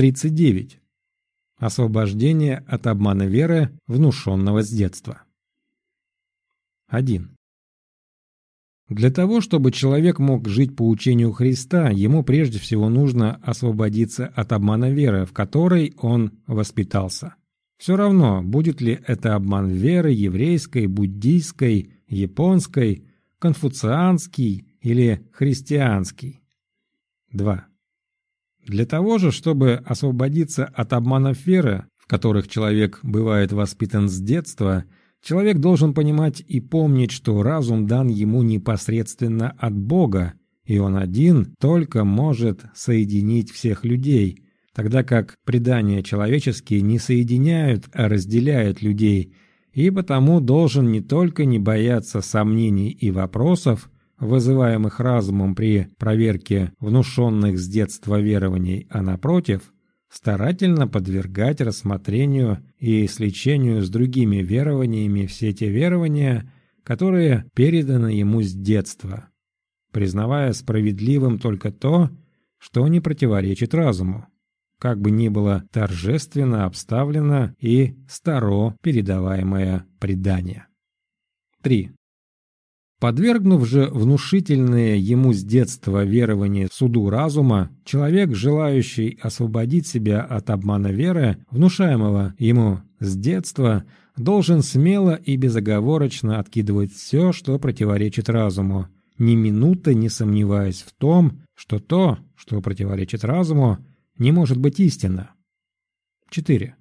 39. Освобождение от обмана веры, внушенного с детства. 1. Для того, чтобы человек мог жить по учению Христа, ему прежде всего нужно освободиться от обмана веры, в которой он воспитался. Все равно, будет ли это обман веры еврейской, буддийской, японской, конфуцианский или христианский. 2. Для того же, чтобы освободиться от обманов веры, в которых человек бывает воспитан с детства – Человек должен понимать и помнить, что разум дан ему непосредственно от Бога, и он один только может соединить всех людей, тогда как предания человеческие не соединяют, а разделяют людей, и потому должен не только не бояться сомнений и вопросов, вызываемых разумом при проверке внушенных с детства верований, а напротив – старательно подвергать рассмотрению и сличению с другими верованиями все те верования, которые переданы ему с детства, признавая справедливым только то, что не противоречит разуму, как бы ни было торжественно обставлено и старо передаваемое предание. 3. Подвергнув же внушительные ему с детства верования суду разума, человек, желающий освободить себя от обмана веры, внушаемого ему с детства, должен смело и безоговорочно откидывать все, что противоречит разуму, ни минуты не сомневаясь в том, что то, что противоречит разуму, не может быть истинно. 4.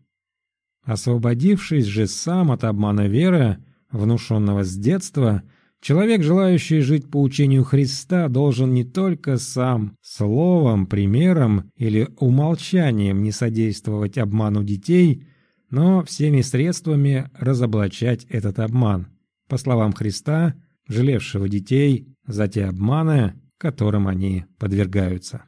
Освободившись же сам от обмана веры, внушенного с детства, Человек, желающий жить по учению Христа, должен не только сам словом, примером или умолчанием не содействовать обману детей, но всеми средствами разоблачать этот обман, по словам Христа, жалевшего детей за те обманы, которым они подвергаются.